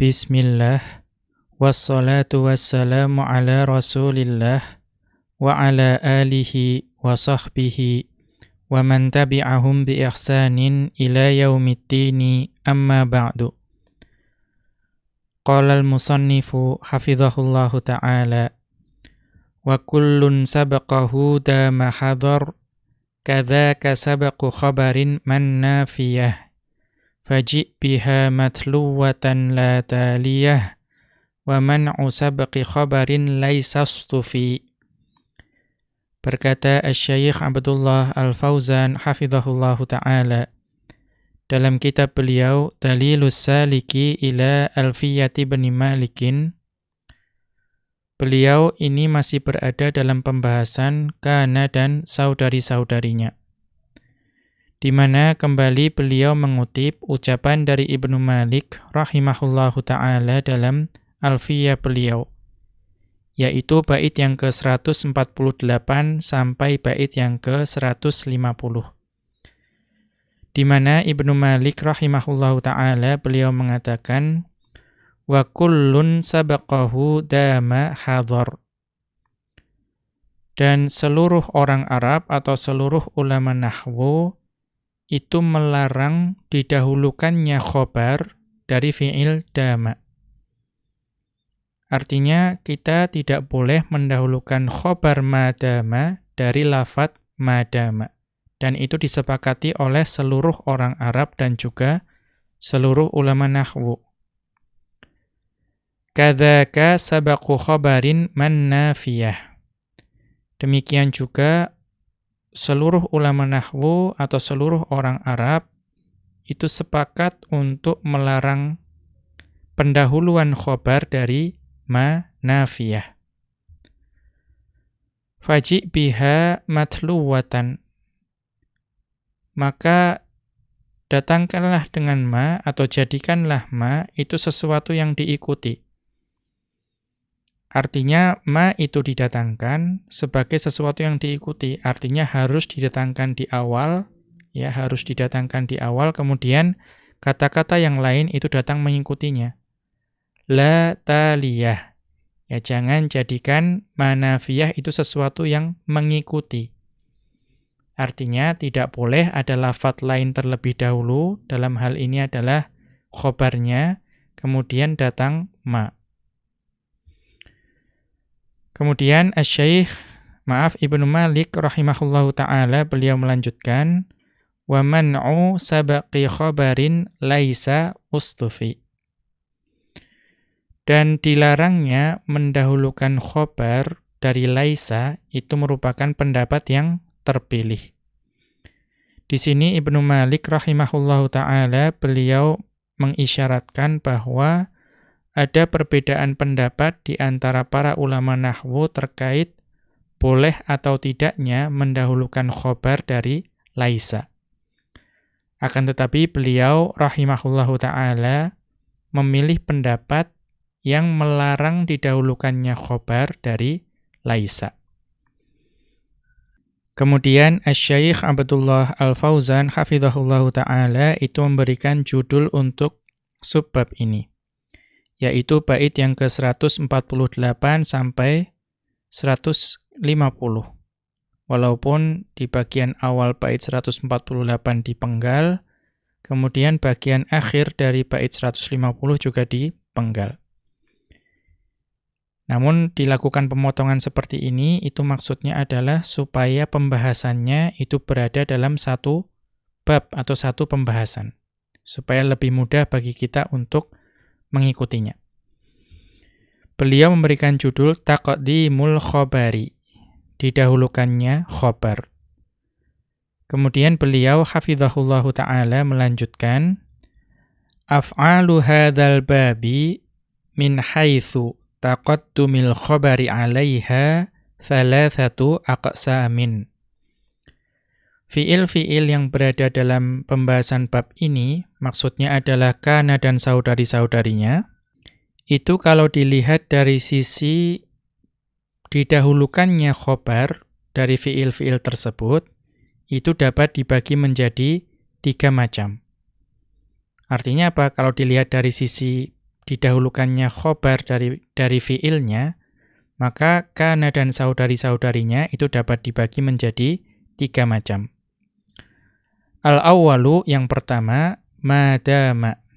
Bismillah Wassalatu wassalamu ala rasulillah Wa ala alihi wa sahbihi Wa man tabi'ahum bi ihsanin ila yaumiddini amma ba'du Qala al-musannifu hafizahullahu ta'ala Wa kullun sabaqahu dama hadar Kadhaka sabaqu khabarin man nafiyah faji' biha matluwatan la taliyah wa man'u sabqi khabarin laisa stufi. Berkata Asy-Syaikh Abdullah Al-Fauzan hafizahullahu taala dalam kitab beliau Dalilus Saliki ila Alfiyati bin Malikin beliau ini masih berada dalam pembahasan kana dan saudari-saudarinya di mana kembali beliau mengutip ucapan dari Ibnu Malik rahimahullahu taala dalam Alfiyah beliau yaitu bait yang ke-148 sampai bait yang ke-150 di mana Ibnu Malik rahimahullahu taala beliau mengatakan wa kullun sabaqahu dama hadar dan seluruh orang Arab atau seluruh ulama nahwu itu melarang didahulukannya khobar dari fi'il dama. Artinya kita tidak boleh mendahulukan khobar madama dari lafat madama. Dan itu disepakati oleh seluruh orang Arab dan juga seluruh ulama nahwu. Kadzaka sabaqu khobarin man nafiyah. Demikian juga seluruh ulama nahwu atau seluruh orang Arab itu sepakat untuk melarang pendahuluan khobar dari ma nafiyah. Faji biha matluwatan. Maka datangkanlah dengan ma atau jadikanlah ma itu sesuatu yang diikuti. Artinya ma itu didatangkan sebagai sesuatu yang diikuti. Artinya harus didatangkan di awal, ya harus didatangkan di awal, kemudian kata-kata yang lain itu datang mengikutinya. La taliyah. Ya jangan jadikan manafiyah itu sesuatu yang mengikuti. Artinya tidak boleh ada lafat lain terlebih dahulu, dalam hal ini adalah khobarnya, kemudian datang ma'. Kemudian Asy-Syaikh maaf Ibnu Malik rahimahullahu taala beliau melanjutkan wa man'u sabaqi khabarin laisa ustufi. Dan dilarangnya mendahulukan khobar dari laisa itu merupakan pendapat yang terpilih. Di sini Ibnu Malik rahimahullahu taala beliau mengisyaratkan bahwa ada perbedaan pendapat di antara para ulama nahwu terkait boleh atau tidaknya mendahulukan khobar dari laisa. Akan tetapi beliau rahimahullahu ta'ala memilih pendapat yang melarang didahulukannya khobar dari laisa. Kemudian Asy-Syaikh Abdullah Al-Fauzan hafizahullahu taala itu memberikan judul untuk subbab ini yaitu bait yang ke-148 sampai 150. Walaupun di bagian awal bait 148 dipenggal, kemudian bagian akhir dari bait 150 juga dipenggal. Namun dilakukan pemotongan seperti ini itu maksudnya adalah supaya pembahasannya itu berada dalam satu bab atau satu pembahasan. Supaya lebih mudah bagi kita untuk mengikutinya. Beliau memberikan judul Taqdimul Khobari, didahulukannya khobar. Kemudian beliau hafizahullahu taala melanjutkan af'alu hadzal babi min haitsu taqaddumil khabari 'alaiha thalathatu aqsamin. Fiil-fiil yang berada dalam pembahasan bab ini, maksudnya adalah kana dan saudari-saudarinya, itu kalau dilihat dari sisi didahulukannya khobar dari fiil-fiil tersebut, itu dapat dibagi menjadi tiga macam. Artinya apa? Kalau dilihat dari sisi didahulukannya khobar dari dari fiilnya, maka kana dan saudari-saudarinya itu dapat dibagi menjadi tiga macam. Al-awwalu yang pertama, madama.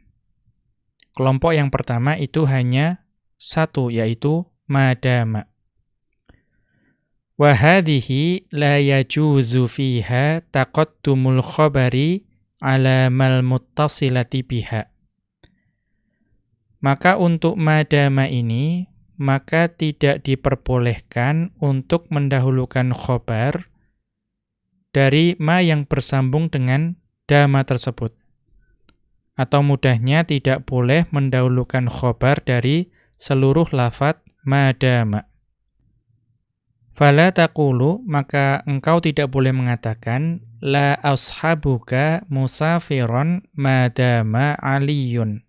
Kelompok yang pertama itu hanya satu, yaitu madama. Wahadihi la yajuzu fiha taqattumul khabari ala mal muttasilati biha. Maka untuk madama ini, maka tidak diperbolehkan untuk mendahulukan khobar dari ma yang bersambung dengan dama tersebut. Atau mudahnya tidak boleh mendahulukan khobar dari seluruh lafat madama. Fala taqulu, maka engkau tidak boleh mengatakan la ashabuka musafiron madama aliyun.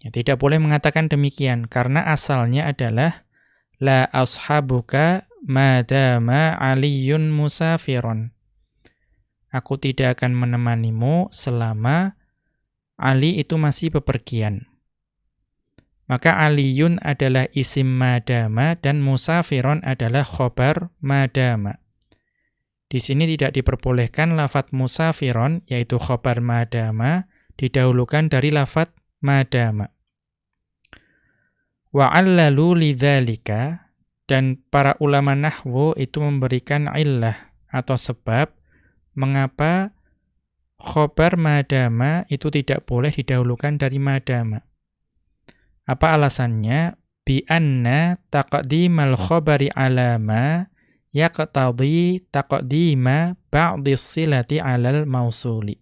Ya, tidak boleh mengatakan demikian karena asalnya adalah la ashabuka madama aliyun musafiron. Aku tidak akan menemanimu selama Ali itu masih bepergian. Maka aliyun adalah isim madama dan musafiron adalah khobar madama. Di sini tidak diperbolehkan lafat musafiron, yaitu khobar madama, didahulukan dari lafat madama. Wa'allalu lidhalika, dan para ulama nahwu itu memberikan illah atau sebab mengapa khobar madama itu tidak boleh didahulukan dari madama. Apa alasannya? Bi anna taqdimal khabari ala ma yaqtadi taqdima ba'dhi silati 'alal mausuli.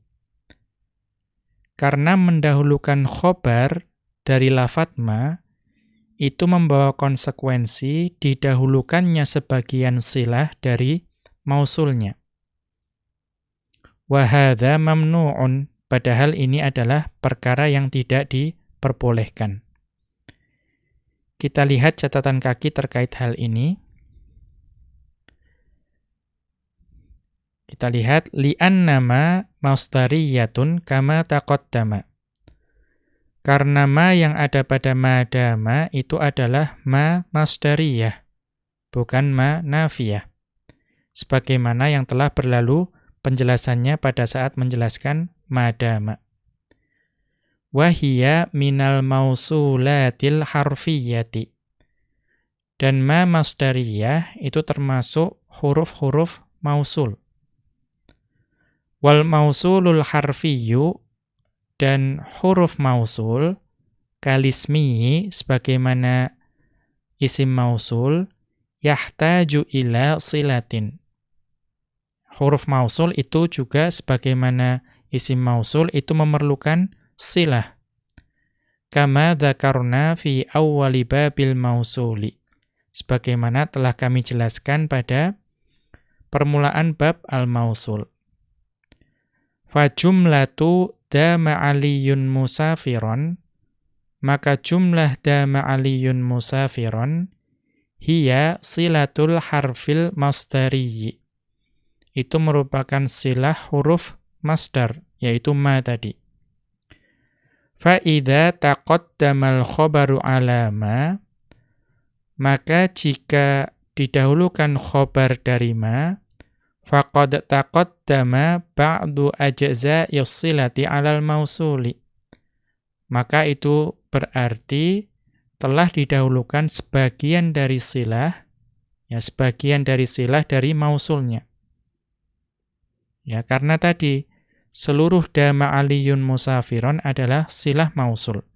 Karena mendahulukan khobar dari lafat ma itu membawa konsekuensi didahulukannya sebagian silah dari mausulnya. Wahada mamnu'un, padahal ini adalah perkara yang tidak diperbolehkan. Kita lihat catatan kaki terkait hal ini. Kita lihat li'annama masdariyatun kama taqaddama. Karena ma yang ada pada madama itu adalah ma masdariyah, bukan ma nafiyah. Sebagaimana yang telah berlalu penjelasannya pada saat menjelaskan madama wahia minal mausulatil harfiyati. Dan ma masdariyah itu termasuk huruf-huruf mausul. Wal mausulul harfiyu dan huruf mausul kalismi sebagaimana isim mausul yahtaju ila silatin. Huruf mausul itu juga sebagaimana isim mausul itu memerlukan silah. Kama dzakarna fi awwali babil mausuli. Sebagaimana telah kami jelaskan pada permulaan bab al-mausul. Fa jumlatu dama aliyun musafiron maka jumlah dama aliyun musafiron hiya silatul harfil masdari. Itu merupakan silah huruf masdar, yaitu ma tadi. Fa'idha taqaddamal khobaru alama, maka jika didahulukan khobar dari ma, faqad taqaddama ba'du ajza'i silati alal mausuli. Maka itu berarti telah didahulukan sebagian dari silah, ya sebagian dari silah dari mausulnya. Ya, karena tadi seluruh dama aliyun musafiron adalah silah mausul.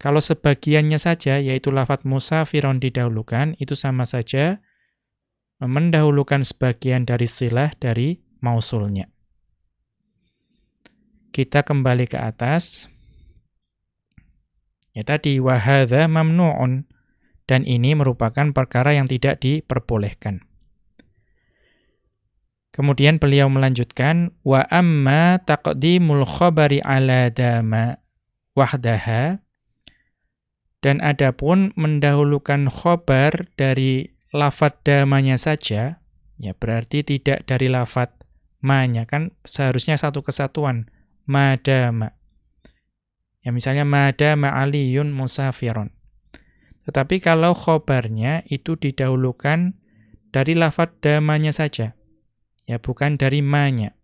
Kalau sebagiannya saja, yaitu lafat musafiron didahulukan, itu sama saja mendahulukan sebagian dari silah dari mausulnya. Kita kembali ke atas. Ya tadi, wahadha mamnu'un. Dan ini merupakan perkara yang tidak diperbolehkan. Kemudian beliau melanjutkan wa amma taqdimul khabari ala dama wahdaha dan adapun mendahulukan khobar dari lafat damanya saja ya berarti tidak dari lafat ma-nya kan seharusnya satu kesatuan madama Ya misalnya mada ma'aliyun musafiron. Tetapi kalau khobarnya itu didahulukan dari lafad damanya saja. Ya bukan dari ma-nya.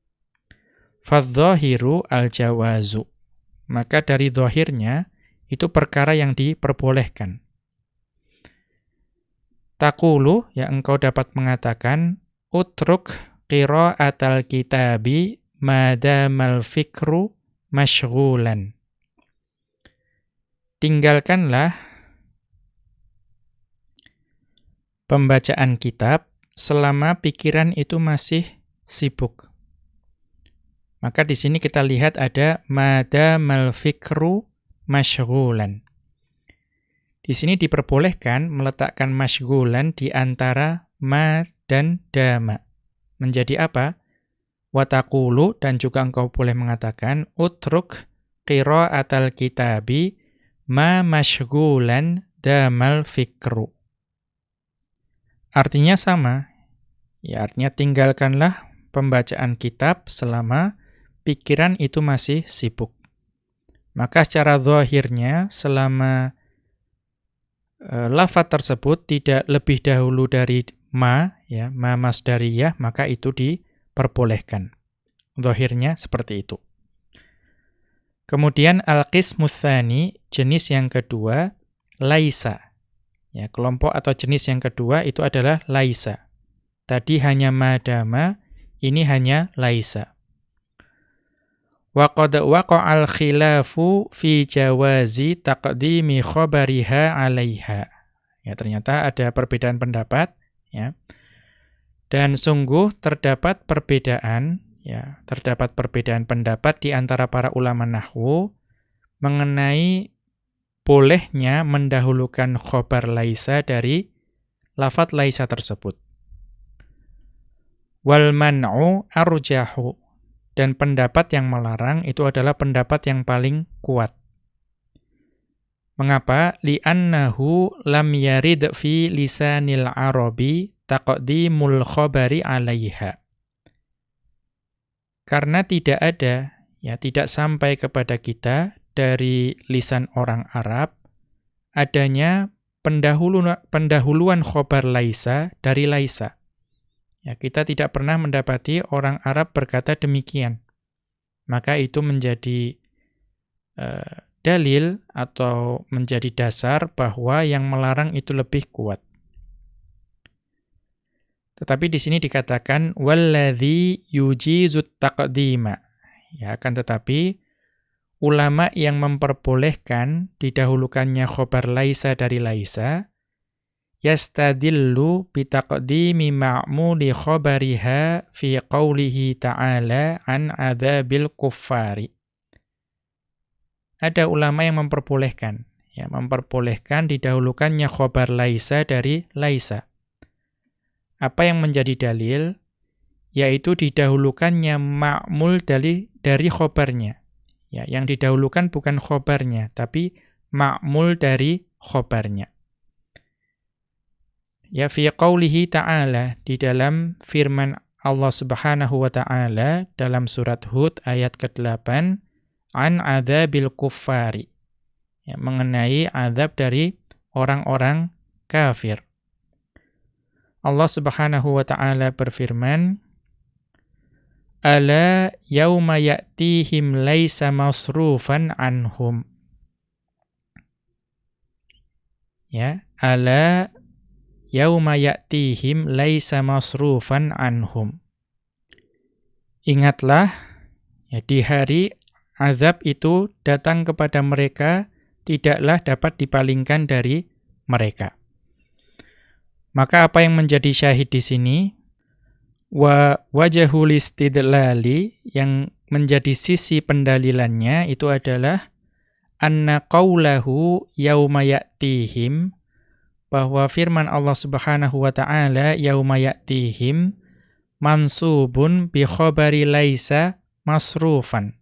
Fadzahiru al-jawazu. Maka dari zahirnya itu perkara yang diperbolehkan. Takulu, ya engkau dapat mengatakan, utruk qira'atal kitabi madamal fikru masyghulan. Tinggalkanlah pembacaan kitab selama pikiran itu masih sibuk. Maka di sini kita lihat ada madamal fikru masyghulan. Di sini diperbolehkan meletakkan masyghulan di antara ma dan dama. Menjadi apa? Watakulu dan juga engkau boleh mengatakan utruk qira'atal kitabi ma masyghulan damal fikru. Artinya sama. Ya, artinya tinggalkanlah pembacaan kitab selama pikiran itu masih sibuk. Maka secara zahirnya selama e, lafaz tersebut tidak lebih dahulu dari ma ya, ma masdariyah, maka itu di perbolehkan. Zahirnya seperti itu. Kemudian al-qismu jenis yang kedua, laisa. Ya, kelompok atau jenis yang kedua itu adalah laisa. Tadi hanya madama, ini hanya laisa. Wa qad waqa'al khilafu fi jawazi taqdimi khabariha 'alaiha. Ya, ternyata ada perbedaan pendapat, ya. Dan sungguh terdapat perbedaan ya, terdapat perbedaan pendapat di antara para ulama nahwu mengenai bolehnya mendahulukan khobar laisa dari lafat laisa tersebut. Wal man'u arjahu dan pendapat yang melarang itu adalah pendapat yang paling kuat. Mengapa? Li'annahu lam yarid fi lisanil arabi taqdimul khabari 'alaiha. Karena tidak ada, ya tidak sampai kepada kita dari lisan orang Arab adanya pendahulu, pendahuluan khobar laisa dari laisa. Ya, kita tidak pernah mendapati orang Arab berkata demikian. Maka itu menjadi uh, dalil atau menjadi dasar bahwa yang melarang itu lebih kuat. Tetapi di sini dikatakan walladzi yujizut taqdima. Ya, akan tetapi ulama yang memperbolehkan didahulukannya khobar laisa dari laisa yastadillu bitaqdimi ma'muli khabariha fi qawlihi ta'ala an adzabil kuffari. Ada ulama yang memperbolehkan, ya, memperbolehkan didahulukannya khobar laisa dari laisa. Apa yang menjadi dalil? Yaitu didahulukannya ma'mul dari, dari khobarnya. Ya, yang didahulukan bukan khobarnya, tapi ma'mul dari khobarnya. Ya fi qawlihi ta'ala di dalam firman Allah Subhanahu wa taala dalam surat Hud ayat ke-8 an adzabil kuffari. Ya, mengenai azab dari orang-orang kafir. Allah Subhanahu wa taala berfirman, "Ala yauma ya'tihim laisa masrufan anhum." Ya, ala yauma ya'tihim laisa masrufan anhum. Ingatlah ya di hari azab itu datang kepada mereka tidaklah dapat dipalingkan dari mereka. Maka apa yang menjadi syahid di sini? Wa wajahul istidlali yang menjadi sisi pendalilannya itu adalah anna qawlahu yauma ya'tihim bahwa firman Allah Subhanahu wa taala yauma ya'tihim mansubun bi khabari laisa masrufan.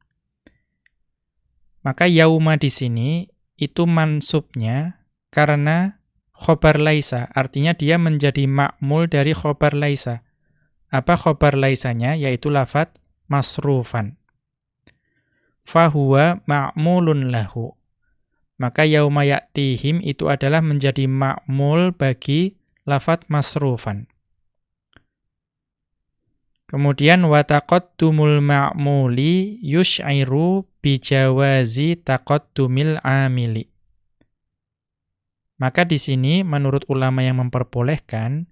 Maka yauma di sini itu mansubnya karena khobar laisa, artinya dia menjadi makmul dari khobar laisa. Apa khobar laisanya? Yaitu lafat masrufan. fahuwa ma'mulun lahu. Maka yauma ya'tihim itu adalah menjadi ma'mul bagi lafat masrufan. Kemudian wataqaddumul ma'muli yush'iru bijawazi taqaddumil amili. Maka di sini menurut ulama yang memperbolehkan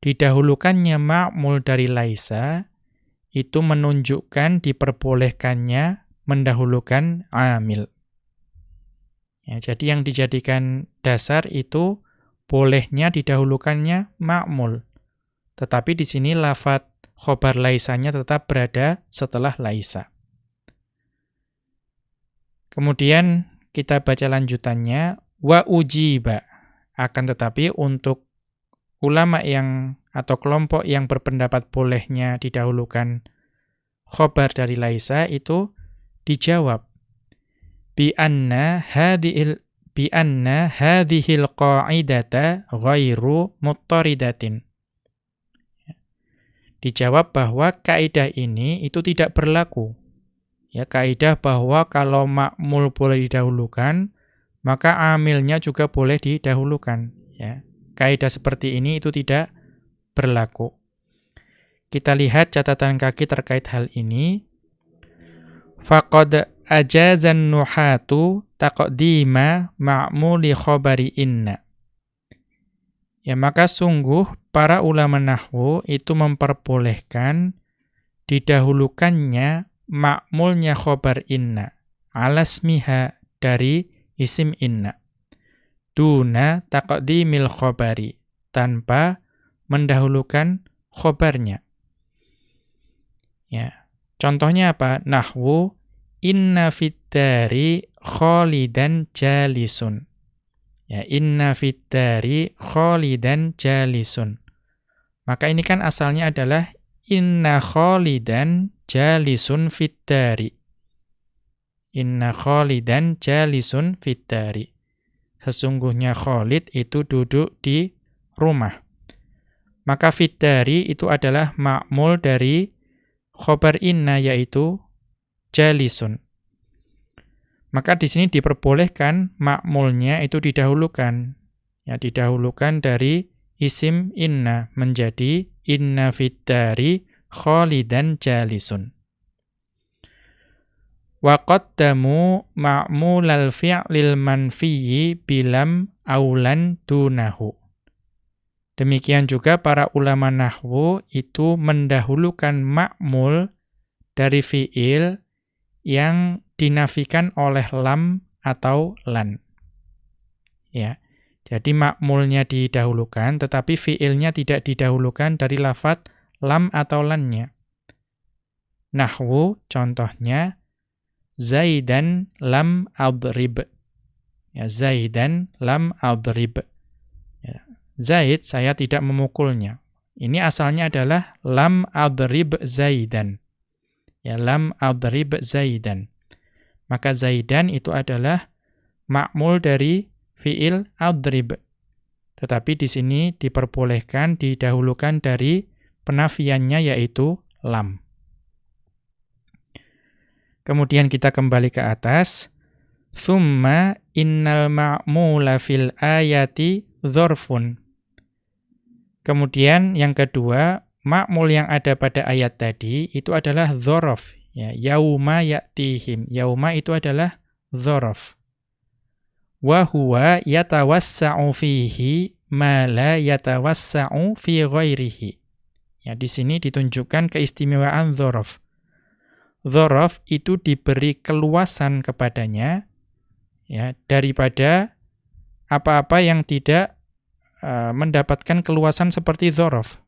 didahulukannya ma'mul dari laisa itu menunjukkan diperbolehkannya mendahulukan amil. Ya, jadi yang dijadikan dasar itu bolehnya didahulukannya ma'mul. Tetapi di sini lafat khobar laisanya tetap berada setelah laisa. Kemudian kita baca lanjutannya wa ujiba. Akan tetapi untuk ulama yang atau kelompok yang berpendapat bolehnya didahulukan khobar dari laisa itu dijawab bi anna hadhil bi anna hadhil qa'idata ghairu muttaridatin dijawab bahwa kaidah ini itu tidak berlaku. Ya, kaidah bahwa kalau makmul boleh didahulukan, maka amilnya juga boleh didahulukan, ya. Kaidah seperti ini itu tidak berlaku. Kita lihat catatan kaki terkait hal ini. Faqad ajazan nuhatu taqdima ma'muli khabari inna. Ya maka sungguh para ulama nahwu itu memperbolehkan didahulukannya makmulnya khobar inna alasmiha dari isim inna duna taqdimil khobari tanpa mendahulukan khobarnya ya contohnya apa nahwu inna fiddari kholidan jalisun ya inna fiddari kholidan jalisun maka ini kan asalnya adalah inna khalidan jalisun fiddari. Inna khalidan jalisun fiddari. Sesungguhnya Khalid itu duduk di rumah. Maka fiddari itu adalah makmul dari khobar inna yaitu jalisun. Maka di sini diperbolehkan makmulnya itu didahulukan. Ya, didahulukan dari isim inna menjadi inna fiddari khalidan jalisun. Wa qaddamu ma'mulal fi'lil manfiyyi bilam aulan dunahu. Demikian juga para ulama nahwu itu mendahulukan ma'mul dari fi'il yang dinafikan oleh lam atau lan. Ya. Jadi makmulnya didahulukan, tetapi fiilnya tidak didahulukan dari lafat lam atau lannya. Nahwu contohnya Zaidan lam adrib. Ya, Zaidan lam adrib. Ya, Zaid saya tidak memukulnya. Ini asalnya adalah lam adrib Zaidan. Ya, lam adrib Zaidan. Maka Zaidan itu adalah makmul dari fiil adrib. Tetapi di sini diperbolehkan didahulukan dari penafiannya yaitu lam. Kemudian kita kembali ke atas. Thumma innal ma'mula fil ayati dhorfun. Kemudian yang kedua, makmul yang ada pada ayat tadi itu adalah dhorof. Ya, yauma ya'tihim. Yauma itu adalah dhorof wa huwa yatawassa'u fihi ma la yatawassa'u fi ghairihi. Ya, di sini ditunjukkan keistimewaan dzaraf. Dzaraf itu diberi keluasan kepadanya ya daripada apa-apa yang tidak uh, mendapatkan keluasan seperti dzaraf.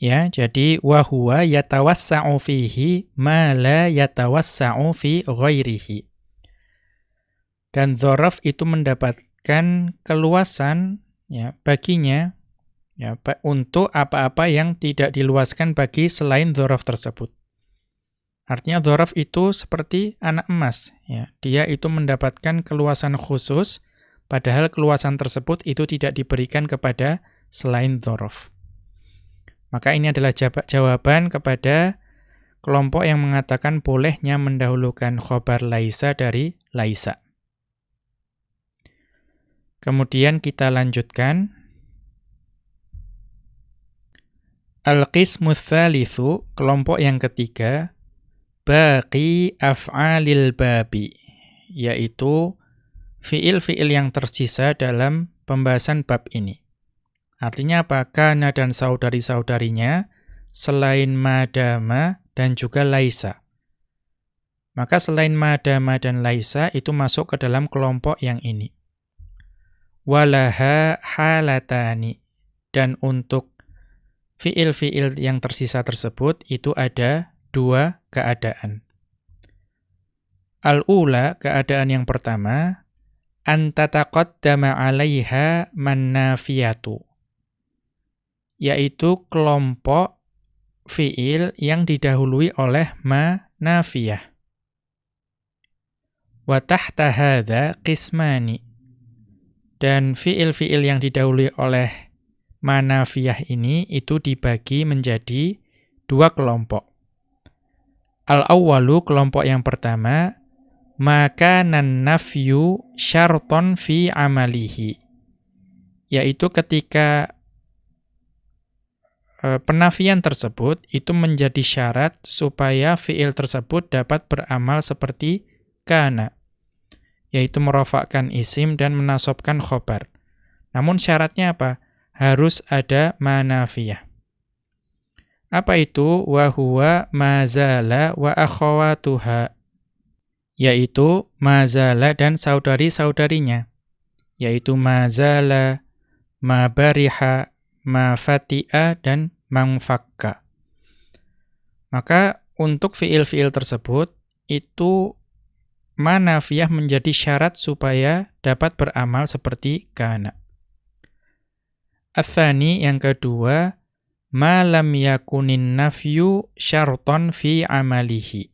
Ya, jadi wa huwa yatawassa'u fihi ma la yatawassa'u fi ghairihi. Dan dzaraf itu mendapatkan keluasan ya baginya ya untuk apa-apa yang tidak diluaskan bagi selain dzaraf tersebut. Artinya dzaraf itu seperti anak emas ya. Dia itu mendapatkan keluasan khusus padahal keluasan tersebut itu tidak diberikan kepada selain dzaraf. Maka ini adalah jawaban kepada kelompok yang mengatakan bolehnya mendahulukan khobar laisa dari laisa. Kemudian kita lanjutkan. Al-qismu kelompok yang ketiga, baqi af'alil babi, yaitu fiil-fiil yang tersisa dalam pembahasan bab ini. Artinya apa? Kana dan saudari-saudarinya, selain madama dan juga laisa. Maka selain madama dan laisa, itu masuk ke dalam kelompok yang ini walaha halatani. Dan untuk fiil-fiil yang tersisa tersebut itu ada dua keadaan. Al-ula, keadaan yang pertama, antataqaddama 'alaiha mannafiyatu. Yaitu kelompok fiil yang didahului oleh ma nafiyah. Wa tahta hadza qismani. Dan fiil-fiil yang didahului oleh manafiyah ini itu dibagi menjadi dua kelompok. Al-awwalu kelompok yang pertama maka nafyu syarton fi amalihi yaitu ketika e, penafian tersebut itu menjadi syarat supaya fiil tersebut dapat beramal seperti kana yaitu merofakkan isim dan menasobkan khobar. Namun syaratnya apa? Harus ada manafiyah. Apa itu? Wahuwa mazala wa akhawatuha. Yaitu mazala dan saudari-saudarinya. Yaitu mazala, mabariha, mafati'a, dan mangfakka. Maka untuk fiil-fiil tersebut, itu manafiyah menjadi syarat supaya dapat beramal seperti kana. Athani yang kedua, malam yakunin nafyu syarton fi amalihi.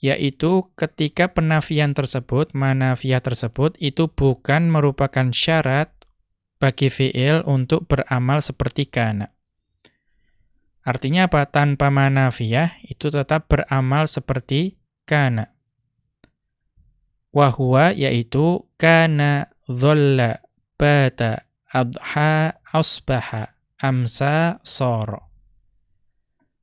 Yaitu ketika penafian tersebut, manafiyah tersebut, itu bukan merupakan syarat bagi fi'il untuk beramal seperti kana. Artinya apa? Tanpa manafiyah, itu tetap beramal seperti kana wahwa yaitu kana dhalla bata adha asbaha amsa soro.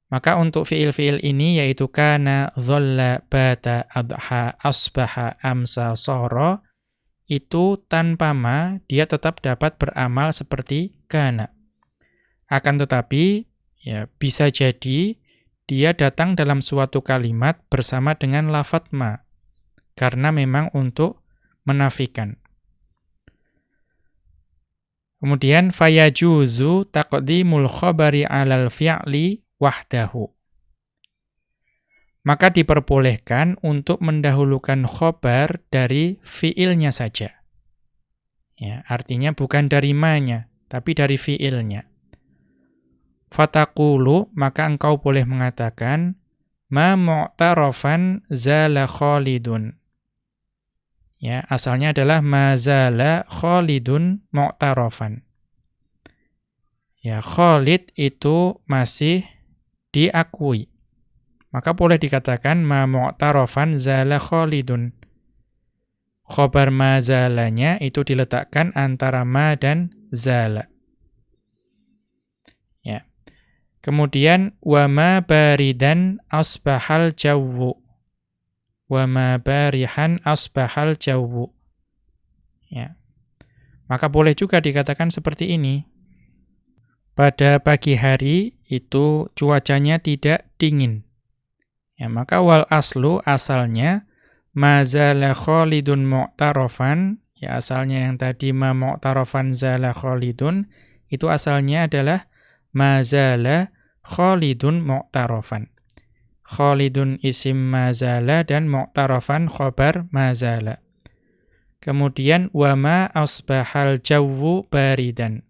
Maka untuk fiil-fiil ini yaitu kana dhalla bata adha asbaha amsa soro itu tanpa ma dia tetap dapat beramal seperti kana. Akan tetapi ya bisa jadi dia datang dalam suatu kalimat bersama dengan lafat ma karena memang untuk menafikan. Kemudian fayajuzu taqdimul khabari 'alal fi'li wahdahu. Maka diperbolehkan untuk mendahulukan khobar dari fiilnya saja. Ya, artinya bukan dari manya, tapi dari fiilnya. Fatakulu, maka engkau boleh mengatakan, ma mu'tarafan zala khalidun. Ya, asalnya adalah mazala Khalidun mu'tarafan. Ya, Khalid itu masih diakui. Maka boleh dikatakan ma mu'tarafan zala Khalidun. Khobar mazalanya itu diletakkan antara ma dan zala. Ya. Kemudian wa ma baridan asbahal jawwu wa barihan asbahal jawwu. Ya. Maka boleh juga dikatakan seperti ini. Pada pagi hari itu cuacanya tidak dingin. Ya, maka wal aslu asalnya mazala khalidun mu'tarafan, ya asalnya yang tadi ma mu'tarafan zala khalidun, itu asalnya adalah mazala khalidun mu'tarafan. Khalidun isim mazala dan mu'tarafan khobar mazala. Kemudian wama asbahal jawwu baridan.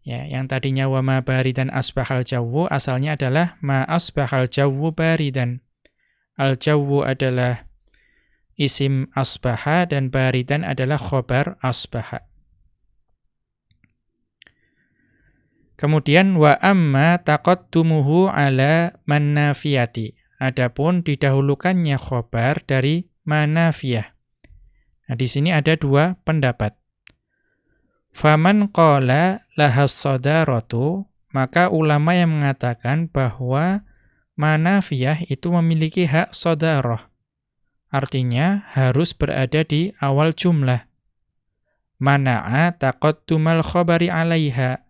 Ya, yang tadinya wama baridan asbahal jawwu asalnya adalah ma asbahal jawwu baridan. Al jawwu adalah isim asbaha dan baridan adalah khobar asbaha. Kemudian wa amma taqaddumuhu ala manafiyati. Adapun didahulukannya khobar dari manafiyah. Nah, di sini ada dua pendapat. Faman qala lahas sadaratu, maka ulama yang mengatakan bahwa manafiyah itu memiliki hak sodaroh. Artinya harus berada di awal jumlah. Mana'a taqaddumal khobari alaiha.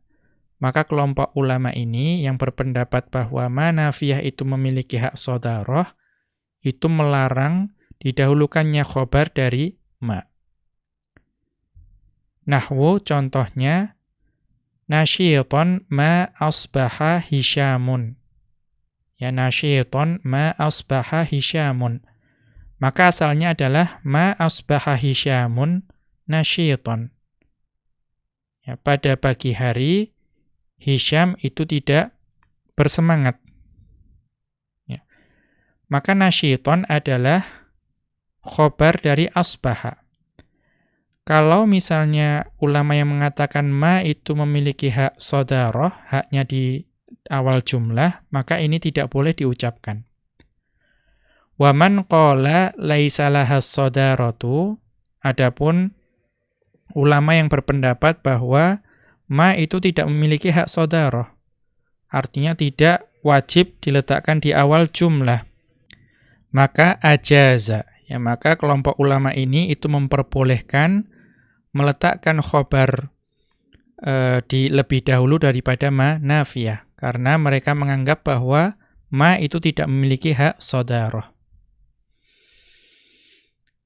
Maka kelompok ulama ini yang berpendapat bahwa manafiyah itu memiliki hak sodaroh, itu melarang didahulukannya khobar dari ma. Nahwu contohnya nasyiton ma asbaha hisyamun. Ya nasyiton ma asbaha hisyamun. Maka asalnya adalah ma asbaha hisyamun nasyiton. Ya, pada pagi hari Hisham itu tidak bersemangat. Ya. Maka nasyiton adalah khobar dari asbaha. Kalau misalnya ulama yang mengatakan ma itu memiliki hak sodaroh, haknya di awal jumlah, maka ini tidak boleh diucapkan. Waman qala laisa lahas sodarotu, adapun ulama yang berpendapat bahwa ma itu tidak memiliki hak sodaroh. Artinya tidak wajib diletakkan di awal jumlah. Maka ajaza. Ya, maka kelompok ulama ini itu memperbolehkan meletakkan khobar e, di lebih dahulu daripada ma nafiyah karena mereka menganggap bahwa ma itu tidak memiliki hak sodaroh.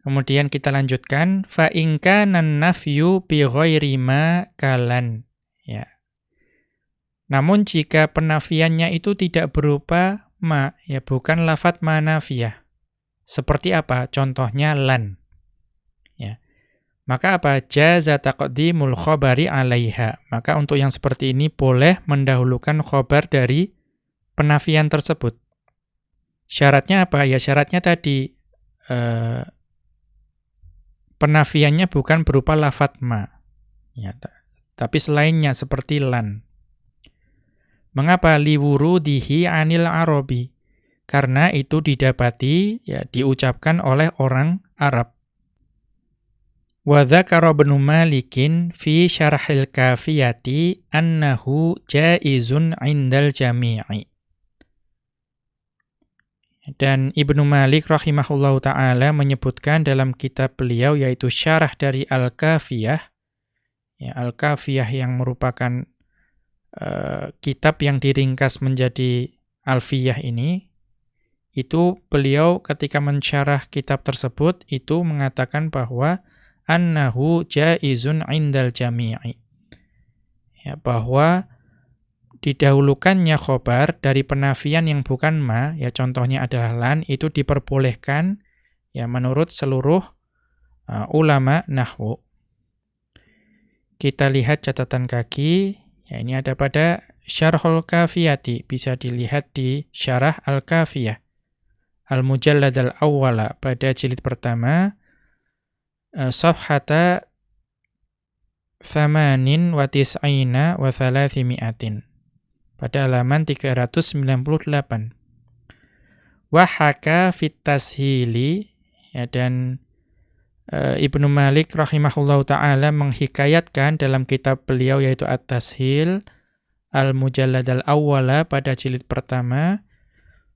Kemudian kita lanjutkan fa nan nafyu bi ghairi ma kalan. Namun jika penafiannya itu tidak berupa ma ya bukan lafat manafiyah. Seperti apa? Contohnya lan. Maka apa? Jaza taqdimul khobari alaiha. Maka untuk yang seperti ini boleh mendahulukan khobar dari penafian tersebut. Syaratnya apa? Ya syaratnya tadi eh, penafiannya bukan berupa lafat ma. Ya, tapi selainnya seperti lan. Mengapa liwurudihi anil arabi? Karena itu didapati ya diucapkan oleh orang Arab. Wa dzakara Ibnu Malikin fi syarhil kafiyati annahu jaizun 'indal jami'i. Dan Ibnu Malik rahimahullahu taala menyebutkan dalam kitab beliau yaitu Syarah dari Al-Kafiyah. Ya, Al-Kafiyah yang merupakan uh, kitab yang diringkas menjadi Alfiyah ini itu beliau ketika mensyarah kitab tersebut itu mengatakan bahwa annahu jaizun indal jami'i. Ya, bahwa didahulukannya khobar dari penafian yang bukan ma, ya contohnya adalah lan, itu diperbolehkan ya menurut seluruh uh, ulama nahwu. Kita lihat catatan kaki, ya ini ada pada Syarhul Kafiyati, bisa dilihat di Syarah Al-Kafiyah. Al-Mujallad al-Awwala pada jilid pertama, Eh, safhata thamanin wa tis'aina wa thalathimi'atin. Pada halaman 398. Wahaka fit tashili ya, dan Ibnu Malik rahimahullahu taala menghikayatkan dalam kitab beliau yaitu At-Tashil Al-Mujallad al-Awwala pada jilid pertama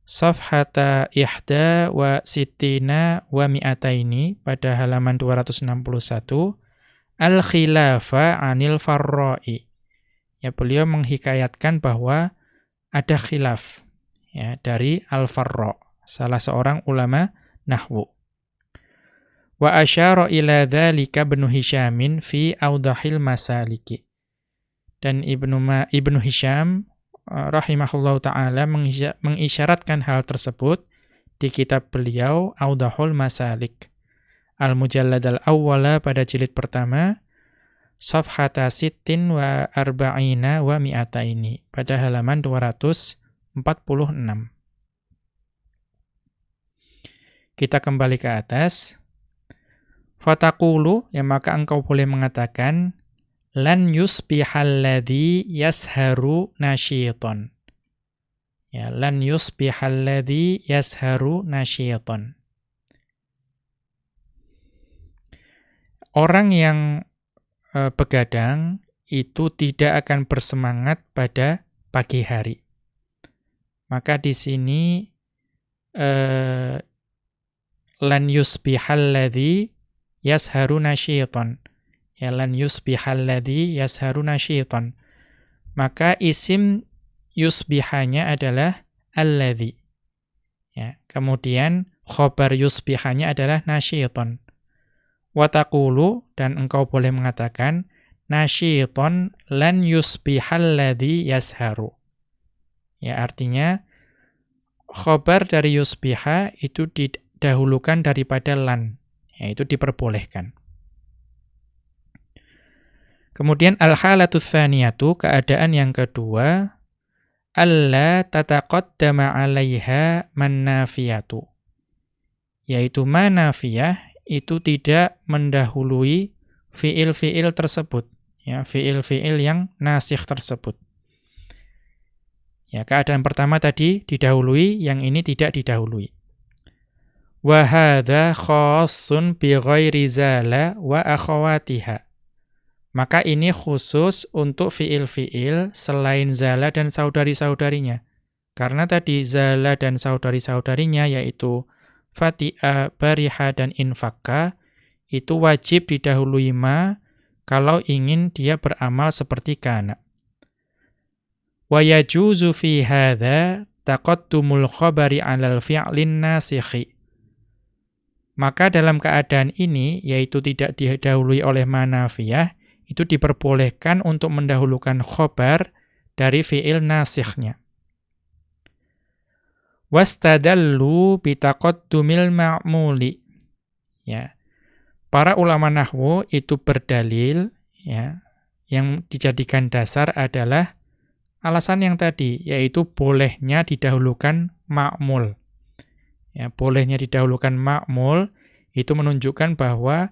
Safhata ihda wa sitina wa mi'ataini pada halaman 261 Al-khilafa anil farra'i. Ya, beliau menghikayatkan bahwa ada khilaf ya dari Al-Farra, salah seorang ulama nahwu. Wa asyara ila dzalika Ibnu Hisyamin fi Audahil Masaliki. Dan Ibnu Ma, Ibnu Hisyam Eh, rahimahullahu taala mengisyaratkan hal tersebut di kitab beliau Audahul Masalik. Al-Mujallad al-Awwala pada jilid pertama Safhata sittin wa arba'ina wa mi'ataini pada halaman 246 Kita kembali ke atas Fatakulu, ya maka engkau boleh mengatakan lan yusbihalladzi yasharu nasyiton. Ya, lan yusbihalladzi yasharu nasyiton. Orang yang e, begadang itu tidak akan bersemangat pada pagi hari. Maka di sini e, lan yusbihalladzi yasharu nasyiton ya lan yusbihalladzi yasharuna syaitan. Maka isim yusbihanya adalah alladzi. Ya, kemudian khobar yusbihanya adalah nasyaiton. Watakulu dan engkau boleh mengatakan nasyaiton lan yusbihalladzi yasharu. Ya, artinya khobar dari yusbiha itu didahulukan daripada lan, yaitu diperbolehkan. Kemudian al-halatu tsaniyatu, keadaan yang kedua, alla tataqaddama 'alaiha manafiyatu. Yaitu manafiyah itu tidak mendahului fiil-fiil tersebut, ya, fiil-fiil yang nasikh tersebut. Ya, keadaan pertama tadi didahului, yang ini tidak didahului. Wa hadza khassun bi ghairi zala wa akhawatiha. Maka ini khusus untuk fiil-fiil selain Zala dan saudari-saudarinya. Karena tadi Zala dan saudari-saudarinya yaitu Fati'a, Bariha, dan Infaka itu wajib didahului ma kalau ingin dia beramal seperti kana. Wa yajuzu fi hadza taqaddumul khabari 'alal fi'lin nasikhi. Maka dalam keadaan ini yaitu tidak didahului oleh manafiyah itu diperbolehkan untuk mendahulukan khobar dari fi'il nasikhnya. Wastadallu bitaqaddumil ma'muli. Ya. Para ulama nahwu itu berdalil ya, yang dijadikan dasar adalah alasan yang tadi, yaitu bolehnya didahulukan ma'mul. Ya, bolehnya didahulukan ma'mul itu menunjukkan bahwa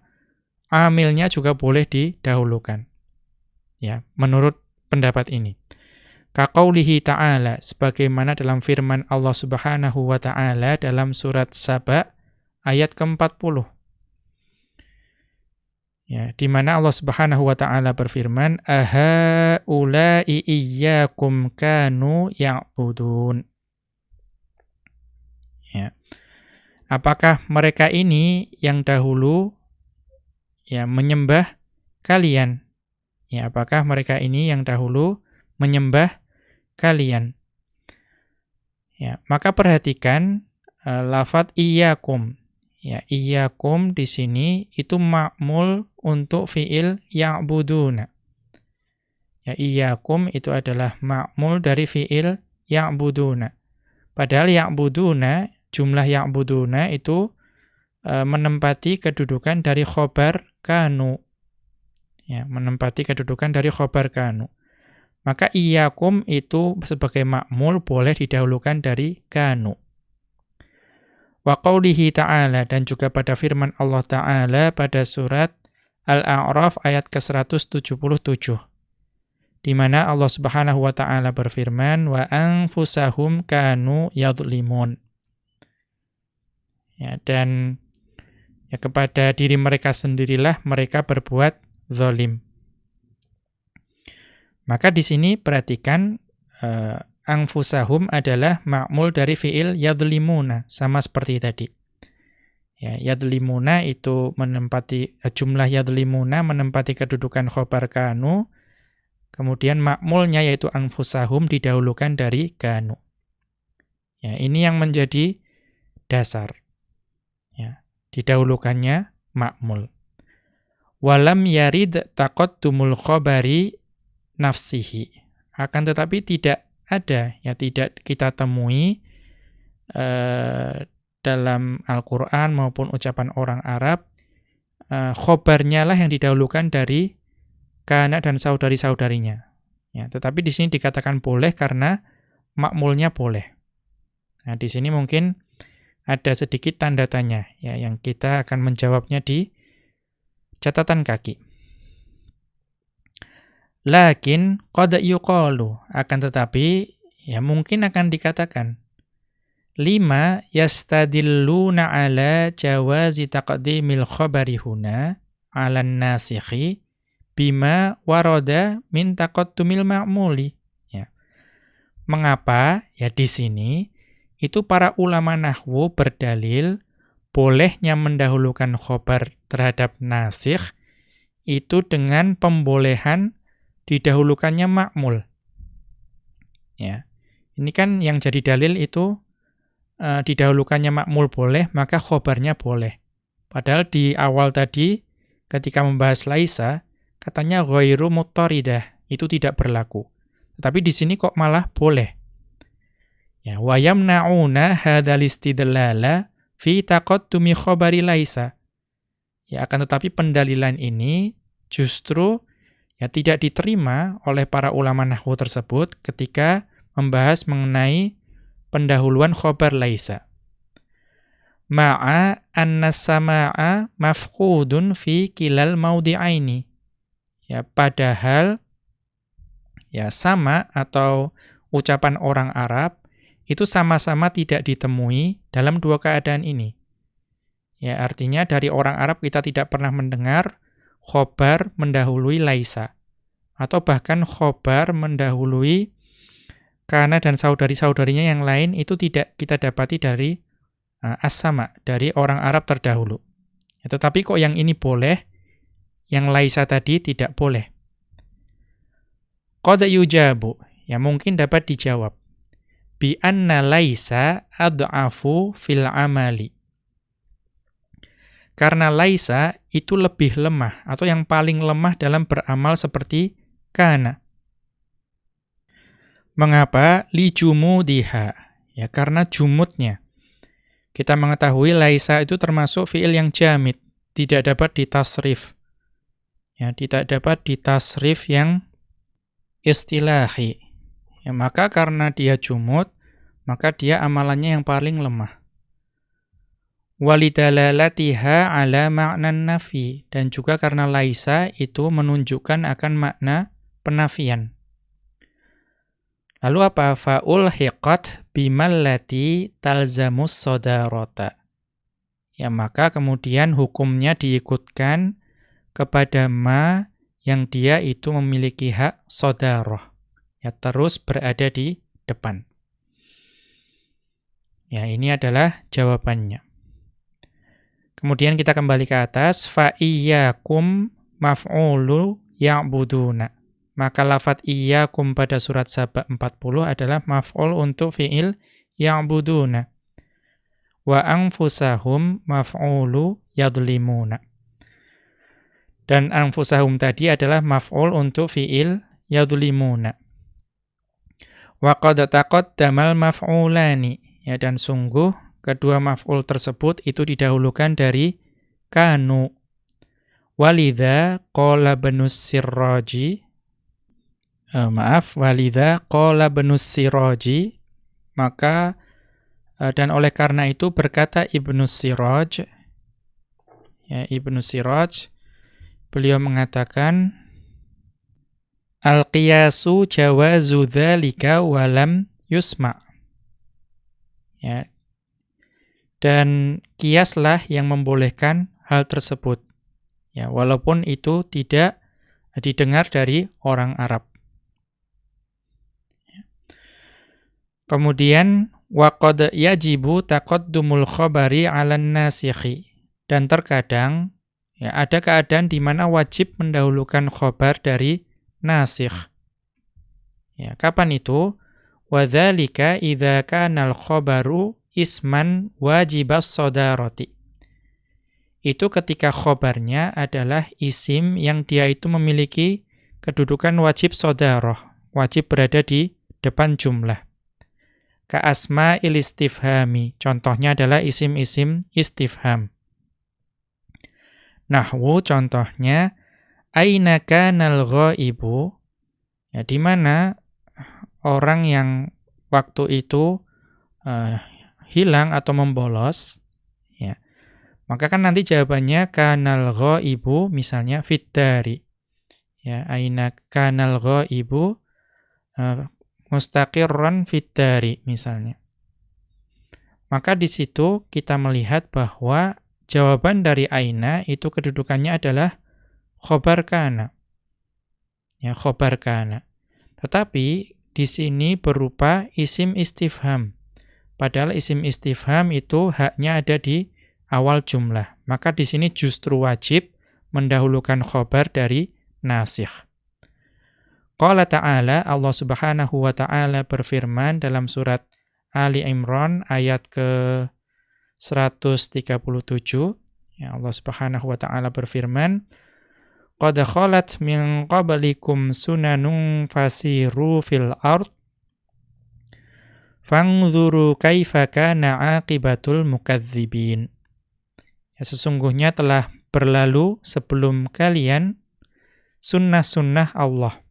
amilnya juga boleh didahulukan. Ya, menurut pendapat ini. Kaqaulihi ta'ala sebagaimana dalam firman Allah Subhanahu wa taala dalam surat Saba ayat ke-40. Ya, di mana Allah Subhanahu wa taala berfirman, "Aha ulai iyyakum kanu ya'budun." Ya. Apakah mereka ini yang dahulu ya menyembah kalian. Ya, apakah mereka ini yang dahulu menyembah kalian? Ya, maka perhatikan uh, lafat iyyakum. Ya, iyyakum di sini itu makmul untuk fiil ya'buduna. Ya, iyyakum itu adalah makmul dari fiil ya'buduna. Padahal ya'buduna, jumlah ya'buduna itu uh, menempati kedudukan dari khobar kanu. Ya, menempati kedudukan dari khobar kanu. Maka iyakum itu sebagai makmul boleh didahulukan dari kanu. Wa qawlihi ta'ala dan juga pada firman Allah Ta'ala pada surat Al-A'raf ayat ke-177. Di mana Allah Subhanahu wa taala berfirman wa anfusahum kanu yadhlimun. Ya, dan Ya, kepada diri mereka sendirilah mereka berbuat zolim. Maka di sini perhatikan uh, angfusahum adalah makmul dari fiil yadlimuna sama seperti tadi. Ya, yadlimuna itu menempati uh, jumlah yadlimuna menempati kedudukan khobar kanu. Kemudian makmulnya yaitu angfusahum didahulukan dari kanu. Ya, ini yang menjadi dasar didahulukannya makmul. Walam yarid taqaddumul khabari nafsihi. Akan tetapi tidak ada, ya tidak kita temui uh, dalam Al-Quran maupun ucapan orang Arab, uh, khobarnya lah yang didahulukan dari kana dan saudari-saudarinya. Ya, tetapi di sini dikatakan boleh karena makmulnya boleh. Nah, di sini mungkin ada sedikit tanda tanya ya yang kita akan menjawabnya di catatan kaki. Lakin qad yuqalu akan tetapi ya mungkin akan dikatakan lima yastadilluna ala jawazi taqdimil khabari huna 'alan nasikhi bima warada min taqaddumil ma'muli ya. Mengapa ya di sini itu para ulama nahwu berdalil bolehnya mendahulukan khobar terhadap nasikh itu dengan pembolehan didahulukannya makmul. Ya. Ini kan yang jadi dalil itu uh, didahulukannya makmul boleh, maka khobarnya boleh. Padahal di awal tadi ketika membahas laisa, katanya ghairu muttaridah, itu tidak berlaku. Tapi di sini kok malah boleh. Ya, wa yamna'una hadzal istidlala fi taqaddumi khabari laisa. Ya, akan tetapi pendalilan ini justru ya tidak diterima oleh para ulama nahwu tersebut ketika membahas mengenai pendahuluan khobar laisa. Ma'a anna sama'a mafqudun fi kilal maudi'aini. Ya, padahal ya sama atau ucapan orang Arab itu sama-sama tidak ditemui dalam dua keadaan ini. Ya, artinya dari orang Arab kita tidak pernah mendengar khobar mendahului laisa. Atau bahkan khobar mendahului karena dan saudari-saudarinya yang lain itu tidak kita dapati dari uh, as-sama, dari orang Arab terdahulu. Ya, tetapi kok yang ini boleh, yang laisa tadi tidak boleh. Qad yujabu, ya mungkin dapat dijawab. Bi anna laisa ad'afu fil amali. Karena laisa itu lebih lemah atau yang paling lemah dalam beramal seperti kana. Mengapa li jumudiha? Ya karena jumutnya. Kita mengetahui laisa itu termasuk fiil yang jamid, tidak dapat ditasrif. Ya, tidak dapat ditasrif yang istilahi. Ya, maka karena dia jumud, maka dia amalannya yang paling lemah walidalalatiha ala maknan nafi dan juga karena laisa itu menunjukkan akan makna penafian. Lalu apa faul hiqat bimallati talzamus sodarota. Ya maka kemudian hukumnya diikutkan kepada ma yang dia itu memiliki hak sodaroh. Ya terus berada di depan. Ya ini adalah jawabannya. Kemudian kita kembali ke atas fa iyyakum maf'ulu ya'buduna. Maka lafat iyyakum pada surat Saba 40 adalah maf'ul untuk fiil ya'buduna. Wa anfusahum maf'ulu yadlimuna. Dan anfusahum tadi adalah maf'ul untuk fiil yadlimuna. Wa qad taqaddamal maf'ulani. Ya dan sungguh kedua maf'ul tersebut itu didahulukan dari kanu. Walidha qala benus uh, maaf, walidha qala benus maka uh, dan oleh karena itu berkata Ibnu Siraj ya Ibnu Siraj beliau mengatakan Al-qiyasu jawazu dzalika walam yusma. Ya, dan kiaslah yang membolehkan hal tersebut. Ya, walaupun itu tidak didengar dari orang Arab. Ya. Kemudian waqad yajibu taqaddumul khabari 'alan nasikhi. Dan terkadang ya ada keadaan di mana wajib mendahulukan khabar dari nasikh. Ya, kapan itu? Wadzalika idza kana al-khabaru isman wajibas sodaroti. Itu ketika khobarnya adalah isim yang dia itu memiliki kedudukan wajib sodaroh, wajib berada di depan jumlah. Ka asma ilistifhami, contohnya adalah isim-isim istifham. Nahwu contohnya, aina kanal ghaibu, ya di mana orang yang waktu itu uh, hilang atau membolos, ya. Maka kan nanti jawabannya kanal ibu misalnya fitari. Ya, aina kanal ghaibu uh, mustaqirran fitari misalnya. Maka di situ kita melihat bahwa jawaban dari aina itu kedudukannya adalah khobar kana. Ya, khobar kana. Tetapi di sini berupa isim istifham. Padahal isim istifham itu haknya ada di awal jumlah. Maka di sini justru wajib mendahulukan khobar dari nasikh. Qala ta'ala, Allah subhanahu wa ta'ala berfirman dalam surat Ali Imran ayat ke 137 ya Allah Subhanahu wa taala berfirman Qad khalat min qablikum sunanun fasiru fil ard. Fangzuru kaifa kana aqibatul mukadzibin Ya sesungguhnya telah berlalu sebelum kalian sunnah-sunnah Allah.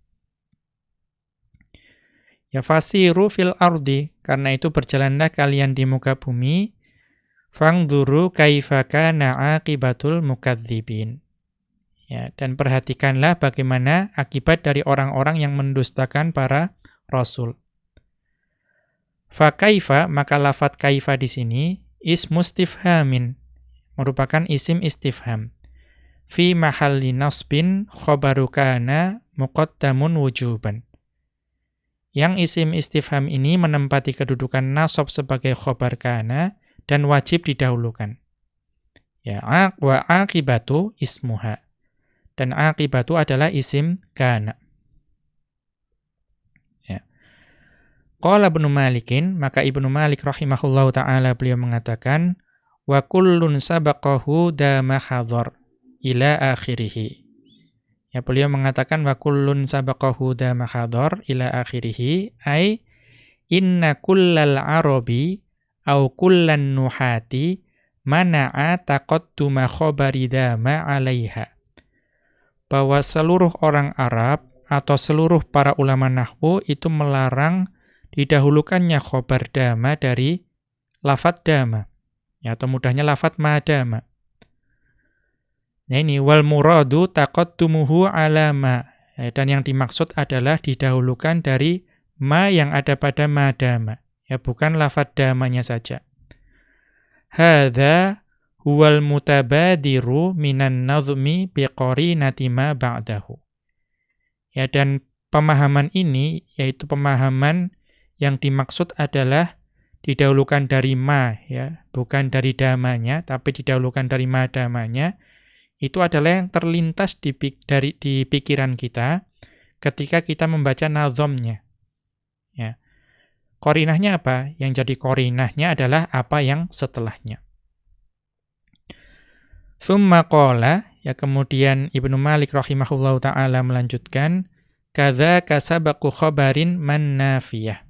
Ya fasiru fil ardi, karena itu berjalanlah kalian di muka bumi, fangduru kaifa kana aqibatul mukadzibin. Ya, dan perhatikanlah bagaimana akibat dari orang-orang yang mendustakan para rasul. Fa kaifa, maka lafat kaifa di sini ismu istifhamin, merupakan isim istifham. Fi mahalli nasbin khobaru kana muqaddamun wujuban yang isim istifham ini menempati kedudukan nasab sebagai khobar kana dan wajib didahulukan. Ya, wa akibatu ismuha. Dan akibatu adalah isim kana. Ya. Qala Ibnu Malikin, maka Ibnu Malik rahimahullahu taala beliau mengatakan wa kullun sabaqahu dama hadhar ila akhirih. Ya beliau mengatakan wa kullun sabaqahu da mahadhar ila akhirih ai inna kullal arabi au kullan nuhati mana'a taqadduma khabari dama 'alaiha. Bahwa seluruh orang Arab atau seluruh para ulama nahwu itu melarang didahulukannya khobar dama dari lafat dama. Ya, atau mudahnya lafat madama. Nah ini wal muradu taqaddumuhu ala ma. Ya, dan yang dimaksud adalah didahulukan dari ma yang ada pada madama. Ya bukan lafad damanya saja. Huwal mutabadiru minan nazmi biqarinati ma ba'dahu. Ya dan pemahaman ini yaitu pemahaman yang dimaksud adalah didahulukan dari ma ya, bukan dari damanya tapi didahulukan dari madamanya itu adalah yang terlintas di, dari, di pikiran kita ketika kita membaca nazomnya. Ya. Korinahnya apa? Yang jadi korinahnya adalah apa yang setelahnya. Thumma qala, ya kemudian Ibnu Malik rahimahullahu taala melanjutkan, kadza kasabaqu khabarin man nafiyah.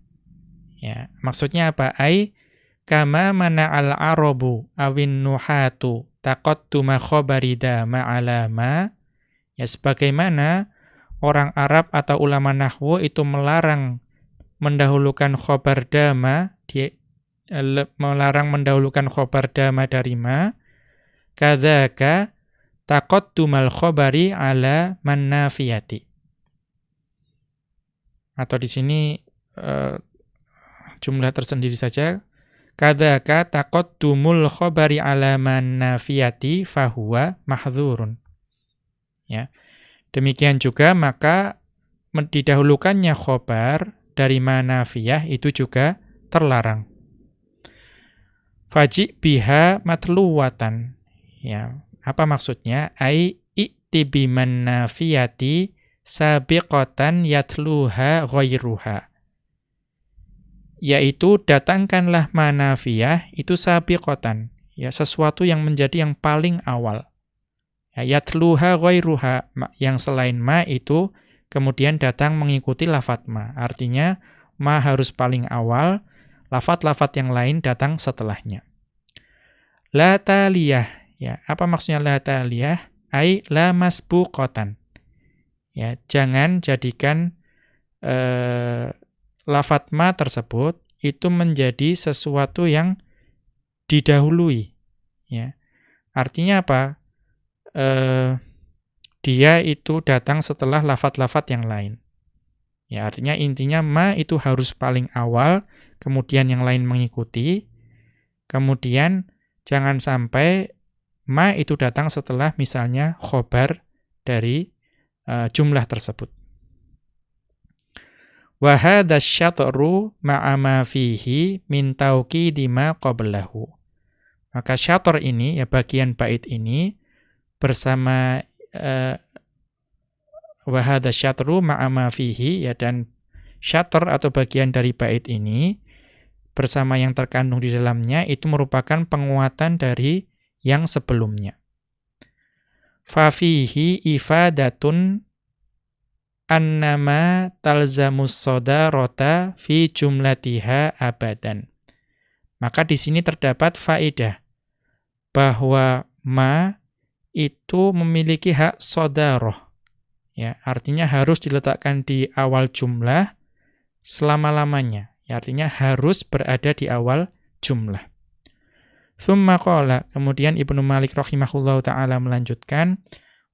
Ya, maksudnya apa? Ai kama mana al arabu awin nuhatu taqattuma khabari dama ala ma ya sebagaimana orang Arab atau ulama nahwu itu melarang mendahulukan khobar dama dia melarang mendahulukan khobar dama dari ma kadzaka taqattumal khabari ala mannafiyati atau di sini uh, jumlah tersendiri saja Kadzaka taqaddumul khabari ala man nafiyati fahuwa mahdzurun. Ya. Demikian juga maka didahulukannya khobar dari manafiyah itu juga terlarang. Faji biha matluwatan. Ya, apa maksudnya? Ai i'ti man nafiyati sabiqatan yatluha ghairuha. Yaitu datangkanlah manafiyah itu sabiqatan ya sesuatu yang menjadi yang paling awal. Ya yatluha ghairuha yang selain ma itu kemudian datang mengikuti lafat ma. Artinya ma harus paling awal lafat-lafat yang lain datang setelahnya. La taliyah ya apa maksudnya la taliyah ai la masbuqatan ya jangan jadikan eh, lafat ma tersebut itu menjadi sesuatu yang didahului. Ya. Artinya apa? E, dia itu datang setelah lafat-lafat yang lain. Ya, artinya intinya ma itu harus paling awal, kemudian yang lain mengikuti. Kemudian jangan sampai ma itu datang setelah misalnya khobar dari uh, jumlah tersebut. Wa hadha syatru ma'a ma fihi min tawqidi ma qablahu. Maka syator ini ya bagian bait ini bersama uh, wa hadha syatru ma'a ma fihi ya dan syator atau bagian dari bait ini bersama yang terkandung di dalamnya itu merupakan penguatan dari yang sebelumnya. Fafihi ifadatun annama talzamus sodarota fi jumlatiha abadan. Maka di sini terdapat faedah bahwa ma itu memiliki hak sodaroh Ya, artinya harus diletakkan di awal jumlah selama-lamanya. Ya, artinya harus berada di awal jumlah. Thumma qala, kemudian Ibnu Malik rahimahullah taala melanjutkan,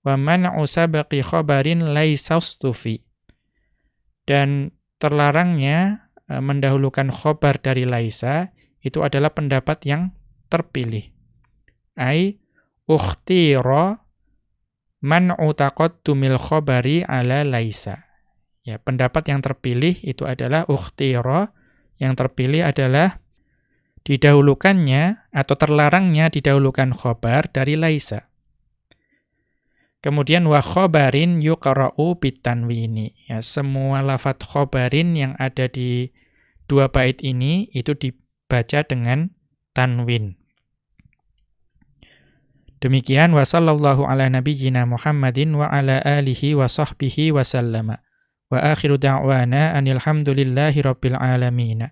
wa man'u sabaqi khabarin laisaustufi. Dan terlarangnya e, mendahulukan khobar dari laisa itu adalah pendapat yang terpilih. Ai ukhtira man utaqaddumil khabari ala laisa. Ya, pendapat yang terpilih itu adalah ukhtira, yang terpilih adalah didahulukannya atau terlarangnya didahulukan khobar dari laisa. Kemudian wa khobarin yuqra'u bitanwini. Ya, semua lafat khobarin yang ada di dua bait ini itu dibaca dengan tanwin. Demikian wa sallallahu ala nabiyyina Muhammadin wa ala alihi wa sahbihi wa sallama. Wa akhiru da'wana anil hamdulillahi rabbil alamin.